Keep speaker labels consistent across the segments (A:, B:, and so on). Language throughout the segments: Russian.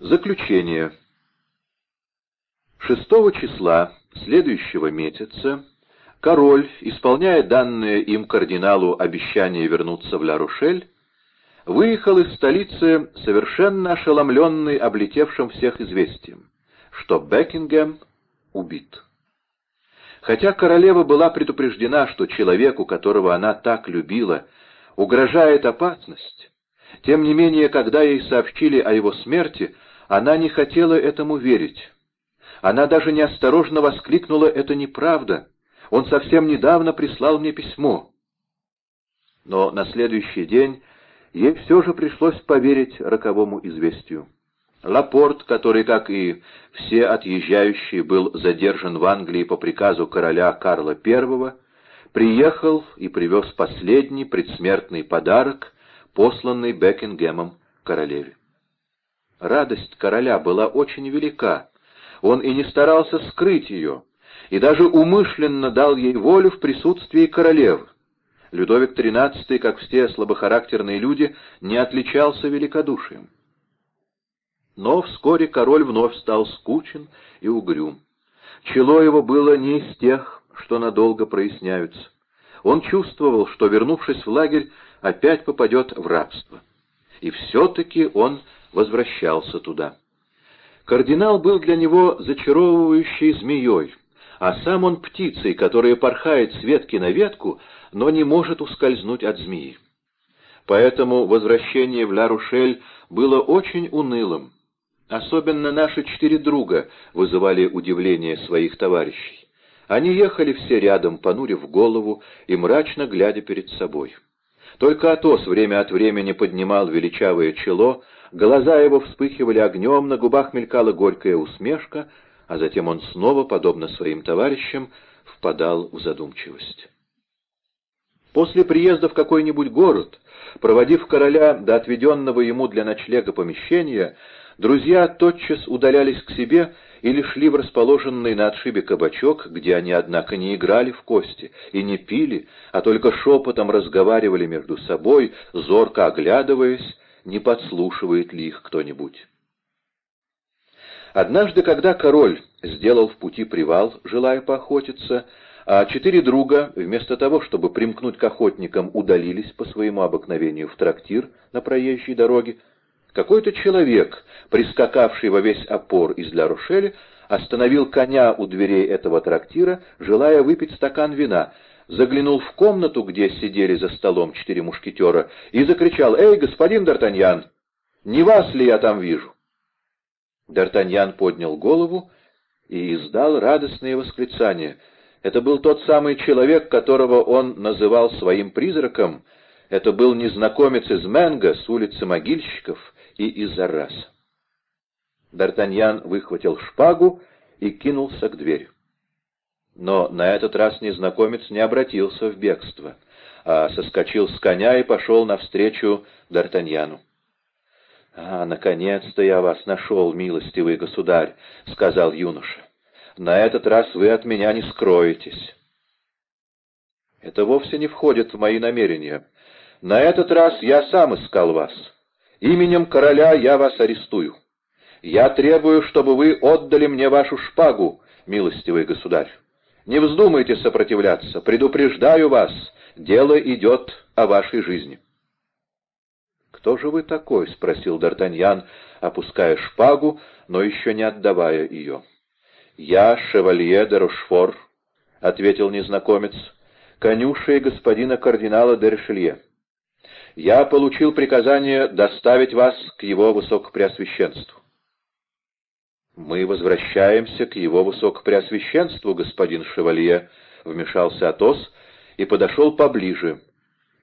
A: Заключение. 6 числа следующего месяца король, исполняя данное им кардиналу обещание вернуться в Ла-Рушель, выехал из столицы совершенно ошеломленный облетевшим всех известием, что Бекингем убит. Хотя королева была предупреждена, что человеку, которого она так любила, угрожает опасность, тем не менее, когда ей сообщили о его смерти, она не хотела этому верить. Она даже неосторожно воскликнула «это неправда». Он совсем недавно прислал мне письмо. Но на следующий день ей все же пришлось поверить роковому известию. Лапорт, который, как и все отъезжающие, был задержан в Англии по приказу короля Карла I, приехал и привез последний предсмертный подарок, посланный Бекингемом королеве. Радость короля была очень велика, он и не старался скрыть ее, и даже умышленно дал ей волю в присутствии королевы. Людовик XIII, как все слабохарактерные люди, не отличался великодушием. Но вскоре король вновь стал скучен и угрюм. Чело его было не из тех, что надолго проясняются. Он чувствовал, что, вернувшись в лагерь, опять попадет в рабство. И все-таки он возвращался туда. Кардинал был для него зачаровывающей змеей, а сам он птицей, которая порхает с ветки на ветку, но не может ускользнуть от змеи. Поэтому возвращение в Ла-Рушель было очень унылым. Особенно наши четыре друга вызывали удивление своих товарищей. Они ехали все рядом, понурив голову и мрачно глядя перед собой. Только Атос время от времени поднимал величавое чело, Глаза его вспыхивали огнем, на губах мелькала горькая усмешка, а затем он снова, подобно своим товарищам, впадал в задумчивость. После приезда в какой-нибудь город, проводив короля до отведенного ему для ночлега помещения, друзья тотчас удалялись к себе или шли в расположенный на отшибе кабачок, где они, однако, не играли в кости и не пили, а только шепотом разговаривали между собой, зорко оглядываясь, не подслушивает ли их кто-нибудь. Однажды, когда король сделал в пути привал, желая поохотиться, а четыре друга, вместо того, чтобы примкнуть к охотникам, удалились по своему обыкновению в трактир на проезжей дороге, какой-то человек, прискакавший во весь опор из Ля-Рушеля, остановил коня у дверей этого трактира, желая выпить стакан вина, заглянул в комнату, где сидели за столом четыре мушкетера, и закричал «Эй, господин Д'Артаньян, не вас ли я там вижу?» Д'Артаньян поднял голову и издал радостное восклицание. Это был тот самый человек, которого он называл своим призраком. Это был незнакомец из Менго с улицы Могильщиков и из Арраса. Д'Артаньян выхватил шпагу и кинулся к двери. Но на этот раз незнакомец не обратился в бегство, а соскочил с коня и пошел навстречу Д'Артаньяну. «А, наконец-то я вас нашел, милостивый государь», — сказал юноша. «На этот раз вы от меня не скроетесь». «Это вовсе не входит в мои намерения. На этот раз я сам искал вас. Именем короля я вас арестую. Я требую, чтобы вы отдали мне вашу шпагу, милостивый государь. Не вздумайте сопротивляться, предупреждаю вас, дело идет о вашей жизни. «Кто же вы такой?» — спросил Д'Артаньян, опуская шпагу, но еще не отдавая ее. «Я шевалье де Рошфор», — ответил незнакомец, — «конюшей господина кардинала де Ришелье. Я получил приказание доставить вас к его высокопреосвященству. «Мы возвращаемся к его высокопреосвященству, господин Шевалье», — вмешался Атос и подошел поближе.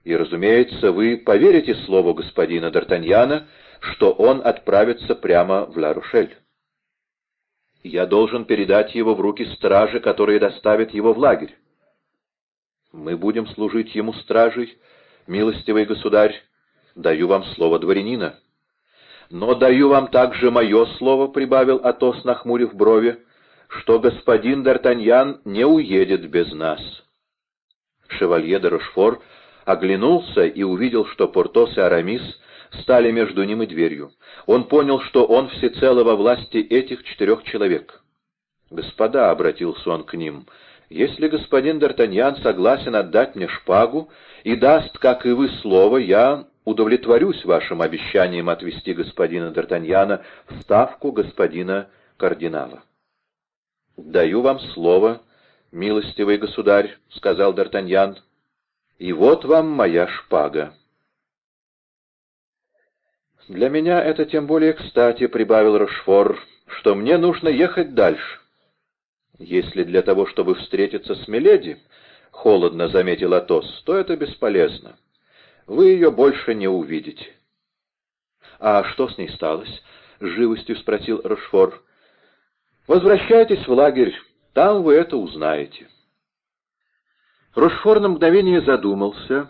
A: «И, разумеется, вы поверите слову господина Д'Артаньяна, что он отправится прямо в Ла-Рушель. Я должен передать его в руки стражи, которые доставят его в лагерь. Мы будем служить ему стражей, милостивый государь, даю вам слово дворянина». Но даю вам также мое слово, — прибавил Атос, нахмурив брови, — что господин Д'Артаньян не уедет без нас. Шевалье де Рошфор оглянулся и увидел, что Портос и Арамис стали между ним и дверью. Он понял, что он всецело во власти этих четырех человек. «Господа», — обратился он к ним, — «если господин Д'Артаньян согласен отдать мне шпагу и даст, как и вы, слово, я удовлетворюсь вашим обещанием отвести господина Д'Артаньяна в ставку господина кардинала». «Даю вам слово, милостивый государь», — сказал Д'Артаньян, — «и вот вам моя шпага». «Для меня это тем более кстати», — прибавил Рошфор, — «что мне нужно ехать дальше». «Если для того, чтобы встретиться с Миледи», — холодно заметил Атос, — «то это бесполезно. Вы ее больше не увидите». «А что с ней сталось?» — живостью спросил Рошфор. «Возвращайтесь в лагерь, там вы это узнаете». Рошфор на мгновение задумался,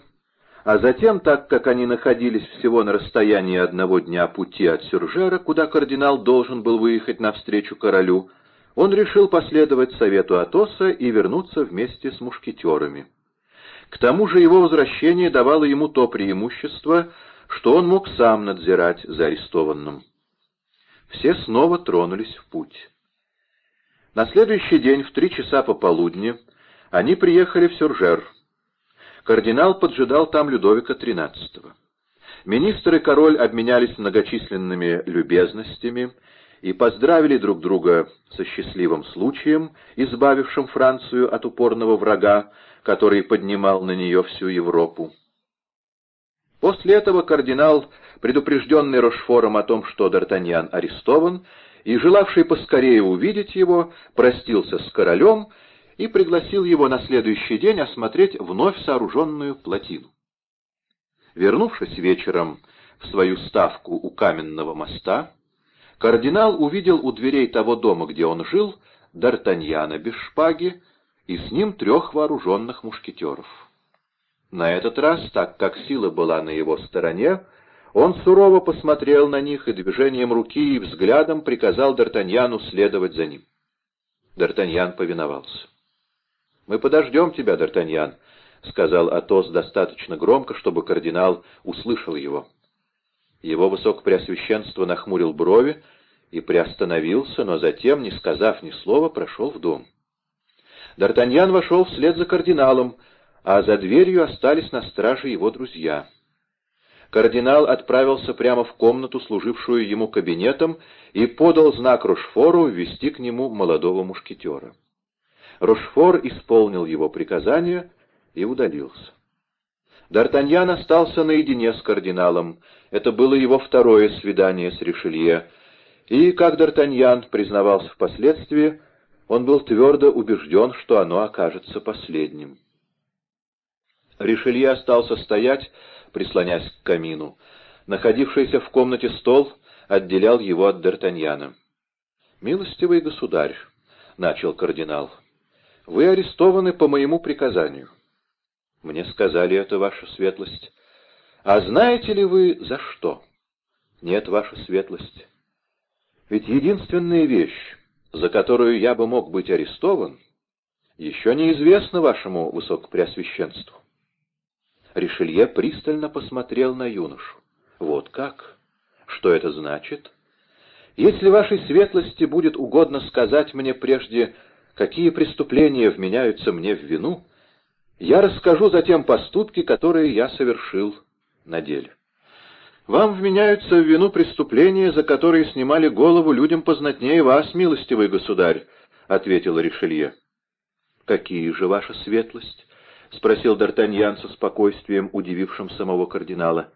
A: а затем, так как они находились всего на расстоянии одного дня пути от Сюржера, куда кардинал должен был выехать навстречу королю, он решил последовать совету Атоса и вернуться вместе с мушкетерами. К тому же его возвращение давало ему то преимущество, что он мог сам надзирать за арестованным. Все снова тронулись в путь. На следующий день в три часа пополудни они приехали в Сюржер, Кардинал поджидал там Людовика XIII. Министр и король обменялись многочисленными любезностями и поздравили друг друга со счастливым случаем, избавившим Францию от упорного врага, который поднимал на нее всю Европу. После этого кардинал, предупрежденный Рошфором о том, что Д'Артаньян арестован, и желавший поскорее увидеть его, простился с королем и пригласил его на следующий день осмотреть вновь сооруженную плотину. Вернувшись вечером в свою ставку у каменного моста, кардинал увидел у дверей того дома, где он жил, Д'Артаньяна без шпаги и с ним трех вооруженных мушкетеров. На этот раз, так как сила была на его стороне, он сурово посмотрел на них и движением руки и взглядом приказал Д'Артаньяну следовать за ним. Д'Артаньян повиновался. «Мы подождем тебя, Д'Артаньян», — сказал Атос достаточно громко, чтобы кардинал услышал его. Его высокопреосвященство нахмурил брови и приостановился, но затем, не сказав ни слова, прошел в дом. Д'Артаньян вошел вслед за кардиналом, а за дверью остались на страже его друзья. Кардинал отправился прямо в комнату, служившую ему кабинетом, и подал знак Рошфору ввести к нему молодого мушкетера. Рошфор исполнил его приказание и удалился. Д'Артаньян остался наедине с кардиналом. Это было его второе свидание с Ришелье, и, как Д'Артаньян признавался впоследствии, он был твердо убежден, что оно окажется последним. Ришелье остался стоять, прислонясь к камину. Находившийся в комнате стол отделял его от Д'Артаньяна. «Милостивый государь», — начал кардинал, — вы арестованы по моему приказанию. Мне сказали это, ваша светлость. А знаете ли вы, за что? Нет, ваша светлость. Ведь единственная вещь, за которую я бы мог быть арестован, еще неизвестна вашему высокопреосвященству. Ришелье пристально посмотрел на юношу. Вот как? Что это значит? Если вашей светлости будет угодно сказать мне прежде, какие преступления вменяются мне в вину, я расскажу затем поступки, которые я совершил на деле. Вам вменяются в вину преступления, за которые снимали голову людям познатнее вас, милостивый государь, — ответил Ришелье. — Какие же ваша светлость? — спросил Д'Артаньян со спокойствием, удивившим самого кардинала.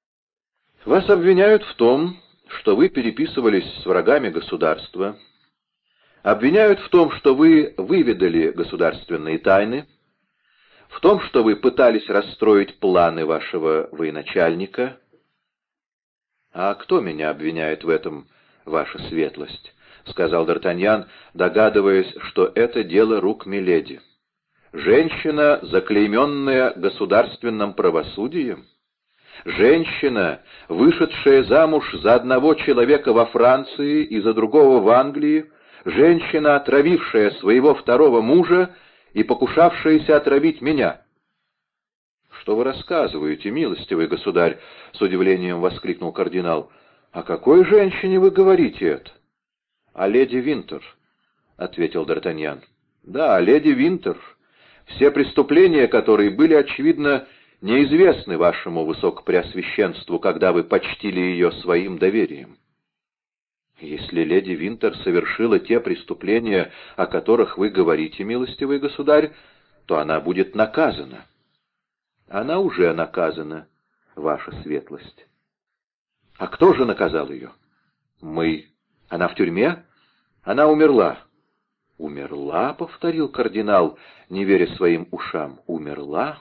A: — Вас обвиняют в том, что вы переписывались с врагами государства, Обвиняют в том, что вы выведали государственные тайны, в том, что вы пытались расстроить планы вашего военачальника. «А кто меня обвиняет в этом, ваша светлость?» — сказал Д'Артаньян, догадываясь, что это дело рук Миледи. «Женщина, заклейменная государственным правосудием?» Женщина, вышедшая замуж за одного человека во Франции и за другого в Англии, женщина, отравившая своего второго мужа и покушавшаяся отравить меня. что вы рассказываете, милостивый государь?» — с удивлением воскликнул кардинал. «О какой женщине вы говорите это?» «О леди Винтер», — ответил Д'Артаньян. «Да, леди Винтер. Все преступления, которые были, очевидно, неизвестны вашему высокопреосвященству, когда вы почтили ее своим доверием. Если леди Винтер совершила те преступления, о которых вы говорите, милостивый государь, то она будет наказана. Она уже наказана, ваша светлость. А кто же наказал ее? Мы. Она в тюрьме? Она умерла. Умерла, повторил кардинал, не веря своим ушам. Умерла?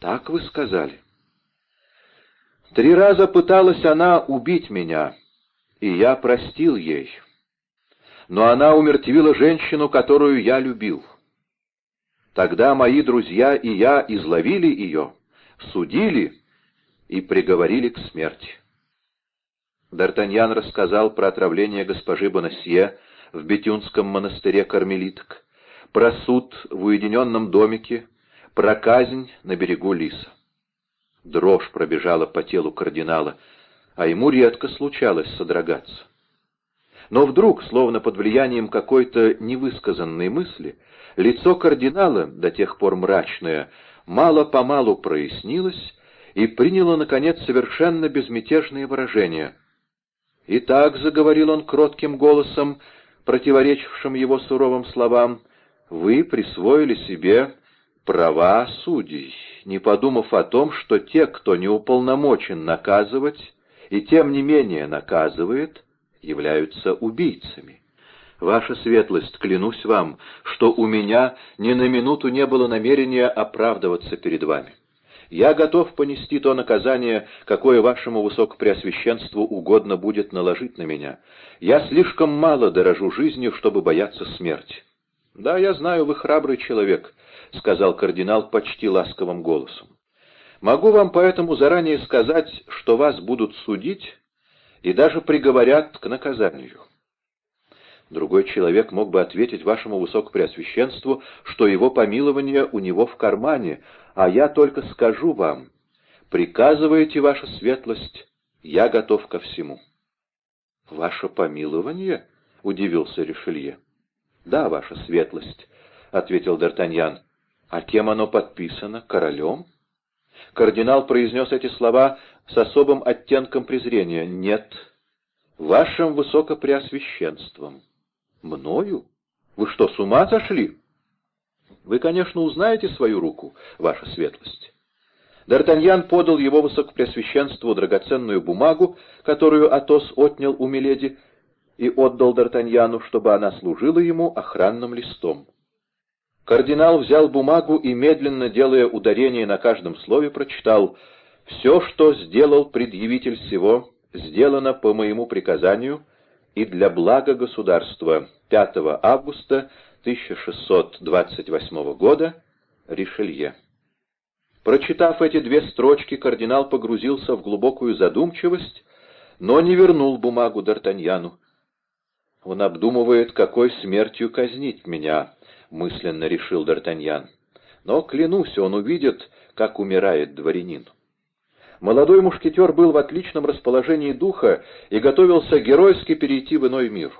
A: Так вы сказали. Три раза пыталась она убить меня, и я простил ей. Но она умертвила женщину, которую я любил. Тогда мои друзья и я изловили ее, судили и приговорили к смерти. Д'Артаньян рассказал про отравление госпожи Бонасье в Бетюнском монастыре кармелиток, про суд в уединенном домике, про казнь на берегу Лиса. Дрожь пробежала по телу кардинала, а ему редко случалось содрогаться. Но вдруг, словно под влиянием какой-то невысказанной мысли, лицо кардинала, до тех пор мрачное, мало-помалу прояснилось и приняло, наконец, совершенно безмятежное выражение. «Итак», — заговорил он кротким голосом, противоречившим его суровым словам, — «вы присвоили себе права судей, не подумав о том, что те, кто не уполномочен наказывать и тем не менее наказывает, являются убийцами. Ваша светлость, клянусь вам, что у меня ни на минуту не было намерения оправдываться перед вами. Я готов понести то наказание, какое вашему высокопреосвященству угодно будет наложить на меня. Я слишком мало дорожу жизнью, чтобы бояться смерти. Да, я знаю, вы храбрый человек, — сказал кардинал почти ласковым голосом. «Могу вам поэтому заранее сказать, что вас будут судить и даже приговорят к наказанию». Другой человек мог бы ответить вашему высокопреосвященству, что его помилование у него в кармане, а я только скажу вам, приказываете, ваша светлость, я готов ко всему. — Ваше помилование? — удивился Ришелье. — Да, ваша светлость, — ответил Д'Артаньян. А кем оно подписано? Королем? Кардинал произнес эти слова с особым оттенком презрения. Нет, вашим высокопреосвященством. Мною? Вы что, с ума сошли? Вы, конечно, узнаете свою руку, ваша светлость. Д'Артаньян подал его высокопреосвященству драгоценную бумагу, которую Атос отнял у Миледи, и отдал Д'Артаньяну, чтобы она служила ему охранным листом. Кардинал взял бумагу и, медленно делая ударение на каждом слове, прочитал «Все, что сделал предъявитель всего, сделано по моему приказанию и для блага государства 5 августа 1628 года, Ришелье». Прочитав эти две строчки, кардинал погрузился в глубокую задумчивость, но не вернул бумагу Д'Артаньяну. Он обдумывает, какой смертью казнить меня, — мысленно решил Д'Артаньян. Но, клянусь, он увидит, как умирает дворянин. Молодой мушкетер был в отличном расположении духа и готовился геройски перейти в иной мир.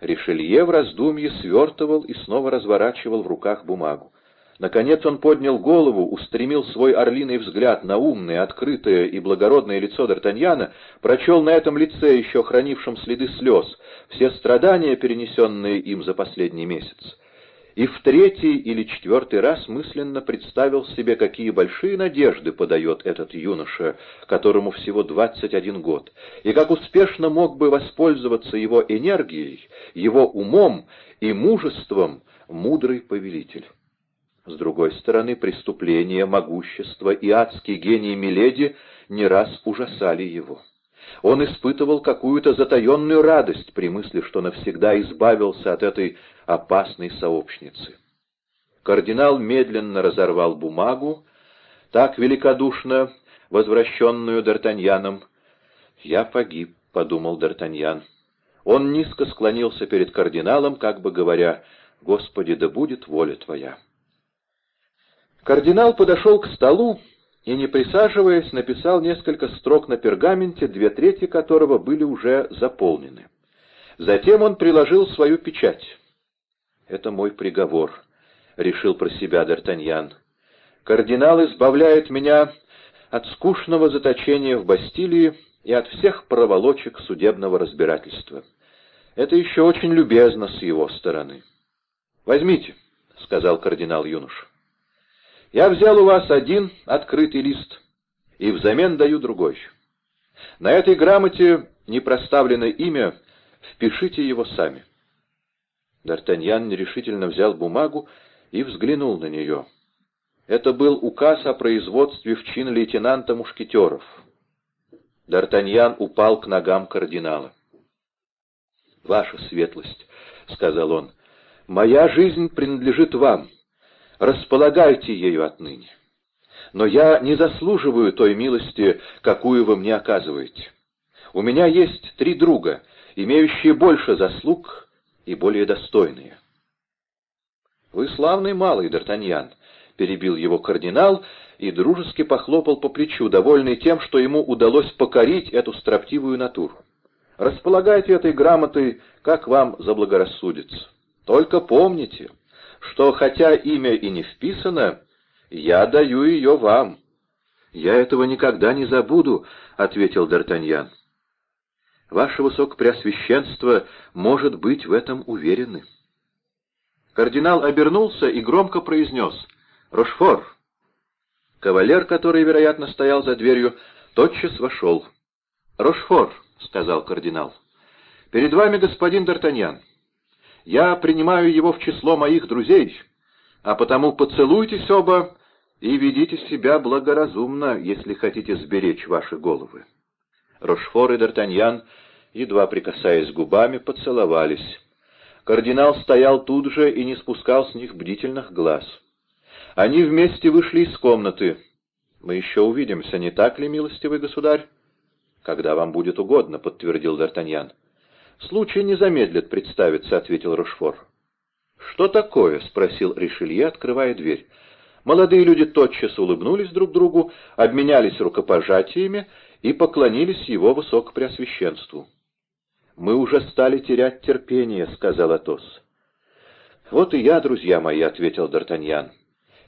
A: Ришелье в раздумье свертывал и снова разворачивал в руках бумагу. Наконец он поднял голову, устремил свой орлиный взгляд на умное, открытое и благородное лицо Д'Артаньяна, прочел на этом лице, еще хранившем следы слез, все страдания, перенесенные им за последний месяц и в третий или четвертый раз мысленно представил себе, какие большие надежды подает этот юноша, которому всего 21 год, и как успешно мог бы воспользоваться его энергией, его умом и мужеством мудрый повелитель. С другой стороны, преступление, могущество и адский гений Миледи не раз ужасали его. Он испытывал какую-то затаенную радость при мысли, что навсегда избавился от этой опасной сообщницы. Кардинал медленно разорвал бумагу, так великодушно возвращенную Д'Артаньяном. «Я погиб», — подумал Д'Артаньян. Он низко склонился перед кардиналом, как бы говоря, «Господи, да будет воля Твоя». Кардинал подошел к столу и, не присаживаясь, написал несколько строк на пергаменте, две трети которого были уже заполнены. Затем он приложил свою печать. «Это мой приговор», — решил про себя Д'Артаньян. «Кардинал избавляет меня от скучного заточения в Бастилии и от всех проволочек судебного разбирательства. Это еще очень любезно с его стороны». «Возьмите», — сказал кардинал юнош. «Я взял у вас один открытый лист и взамен даю другой. На этой грамоте не проставлено имя, впишите его сами». Д'Артаньян нерешительно взял бумагу и взглянул на нее. Это был указ о производстве в чин лейтенанта мушкетеров. Д'Артаньян упал к ногам кардинала. «Ваша светлость», — сказал он, — «моя жизнь принадлежит вам. Располагайте ею отныне. Но я не заслуживаю той милости, какую вы мне оказываете. У меня есть три друга, имеющие больше заслуг и более достойные. «Вы славный малый, Д'Артаньян», — перебил его кардинал и дружески похлопал по плечу, довольный тем, что ему удалось покорить эту строптивую натуру. «Располагайте этой грамотой, как вам заблагорассудится. Только помните, что хотя имя и не вписано, я даю ее вам». «Я этого никогда не забуду», — ответил Д'Артаньян. Ваше Высокопреосвященство может быть в этом уверены. Кардинал обернулся и громко произнес «Рошфор». Кавалер, который, вероятно, стоял за дверью, тотчас вошел. «Рошфор», — сказал кардинал, — «перед вами господин Д'Артаньян. Я принимаю его в число моих друзей, а потому поцелуйтесь оба и ведите себя благоразумно, если хотите сберечь ваши головы». Рошфор и Д'Артаньян, едва прикасаясь губами, поцеловались. Кардинал стоял тут же и не спускал с них бдительных глаз. Они вместе вышли из комнаты. «Мы еще увидимся, не так ли, милостивый государь?» «Когда вам будет угодно», — подтвердил Д'Артаньян. «Случай не замедлит представиться», — ответил Рошфор. «Что такое?» — спросил Ришелье, открывая дверь. Молодые люди тотчас улыбнулись друг другу, обменялись рукопожатиями и поклонились его высокопреосвященству. «Мы уже стали терять терпение», — сказал Атос. «Вот и я, друзья мои», — ответил Д'Артаньян.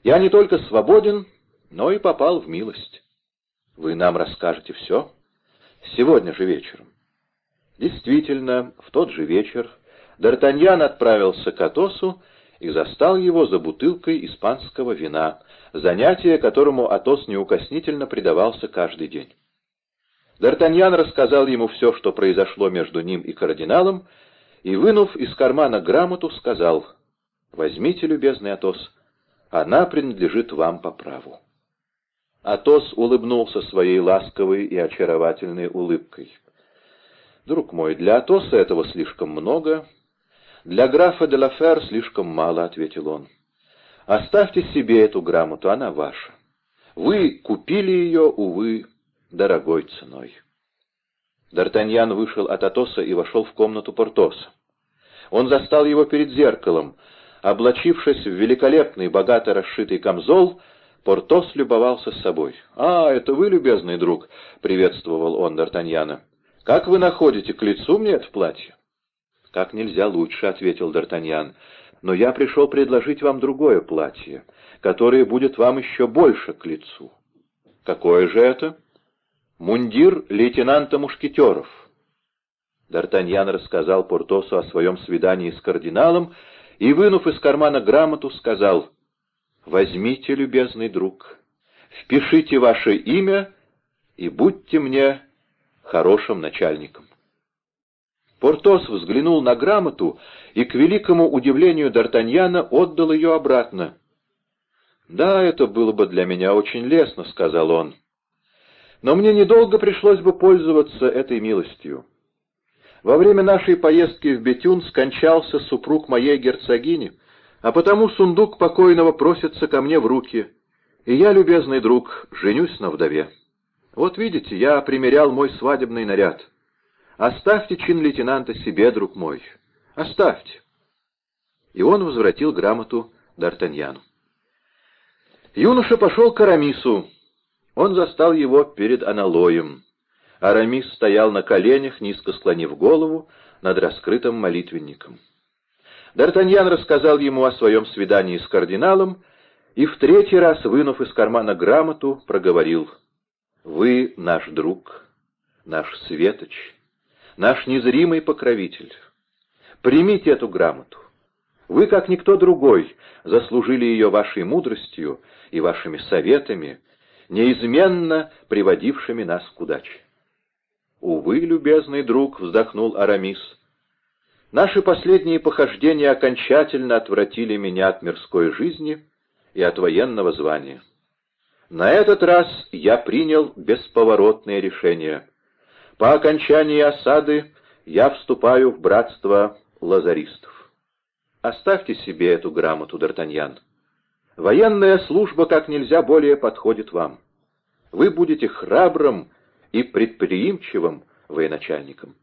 A: «Я не только свободен, но и попал в милость. Вы нам расскажете все? Сегодня же вечером». Действительно, в тот же вечер Д'Артаньян отправился к Атосу и застал его за бутылкой испанского вина, занятие которому Атос неукоснительно предавался каждый день. Д'Артаньян рассказал ему все, что произошло между ним и кардиналом, и, вынув из кармана грамоту, сказал, «Возьмите, любезный Атос, она принадлежит вам по праву». Атос улыбнулся своей ласковой и очаровательной улыбкой. «Друг мой, для Атоса этого слишком много, для графа де Лафер слишком мало», — ответил он. «Оставьте себе эту грамоту, она ваша. Вы купили ее, увы, дорогой ценой. Д'Артаньян вышел от Атоса и вошел в комнату Портоса. Он застал его перед зеркалом. Облачившись в великолепный, богато расшитый камзол, Портос любовался собой. «А, это вы, любезный друг!» — приветствовал он Д'Артаньяна. «Как вы находите, к лицу мне это платье?» «Как нельзя лучше», — ответил Д'Артаньян. «Но я пришел предложить вам другое платье, которое будет вам еще больше к лицу». «Какое же это?» Мундир лейтенанта Мушкетеров. Д'Артаньян рассказал Портосу о своем свидании с кардиналом и, вынув из кармана грамоту, сказал, «Возьмите, любезный друг, впишите ваше имя и будьте мне хорошим начальником». Портос взглянул на грамоту и, к великому удивлению Д'Артаньяна, отдал ее обратно. «Да, это было бы для меня очень лестно», — сказал он. Но мне недолго пришлось бы пользоваться этой милостью. Во время нашей поездки в Бетюн скончался супруг моей герцогини, а потому сундук покойного просится ко мне в руки, и я, любезный друг, женюсь на вдове. Вот видите, я примерял мой свадебный наряд. Оставьте чин лейтенанта себе, друг мой, оставьте. И он возвратил грамоту Д'Артаньяну. Юноша пошел к Арамису. Он застал его перед аналоем. Арамис стоял на коленях, низко склонив голову над раскрытым молитвенником. Д'Артаньян рассказал ему о своем свидании с кардиналом и в третий раз, вынув из кармана грамоту, проговорил «Вы наш друг, наш светоч, наш незримый покровитель. Примите эту грамоту. Вы, как никто другой, заслужили ее вашей мудростью и вашими советами, неизменно приводившими нас к удаче. «Увы, любезный друг», — вздохнул Арамис, — «наши последние похождения окончательно отвратили меня от мирской жизни и от военного звания. На этот раз я принял бесповоротное решение. По окончании осады я вступаю в братство лазаристов. Оставьте себе эту грамоту, Д'Артаньян. Военная служба как нельзя более подходит вам. Вы будете храбрым и предприимчивым военачальником.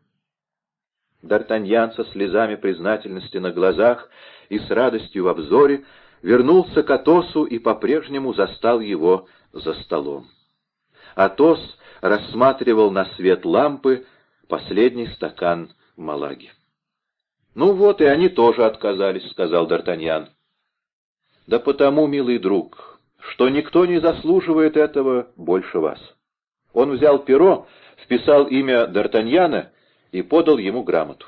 A: Д'Артаньян со слезами признательности на глазах и с радостью во взоре вернулся к Атосу и по-прежнему застал его за столом. Атос рассматривал на свет лампы последний стакан малаги. «Ну вот, и они тоже отказались», — сказал Д'Артаньян. Да потому, милый друг, что никто не заслуживает этого больше вас. Он взял перо, вписал имя Д'Артаньяна и подал ему грамоту.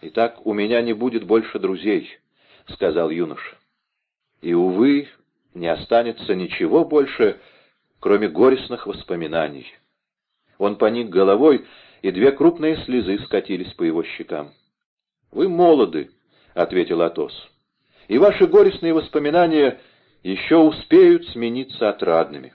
A: «Итак, у меня не будет больше друзей», — сказал юноша. «И, увы, не останется ничего больше, кроме горестных воспоминаний». Он поник головой, и две крупные слезы скатились по его щекам. «Вы молоды», — ответил Атос и ваши горестные воспоминания еще успеют смениться отрадными.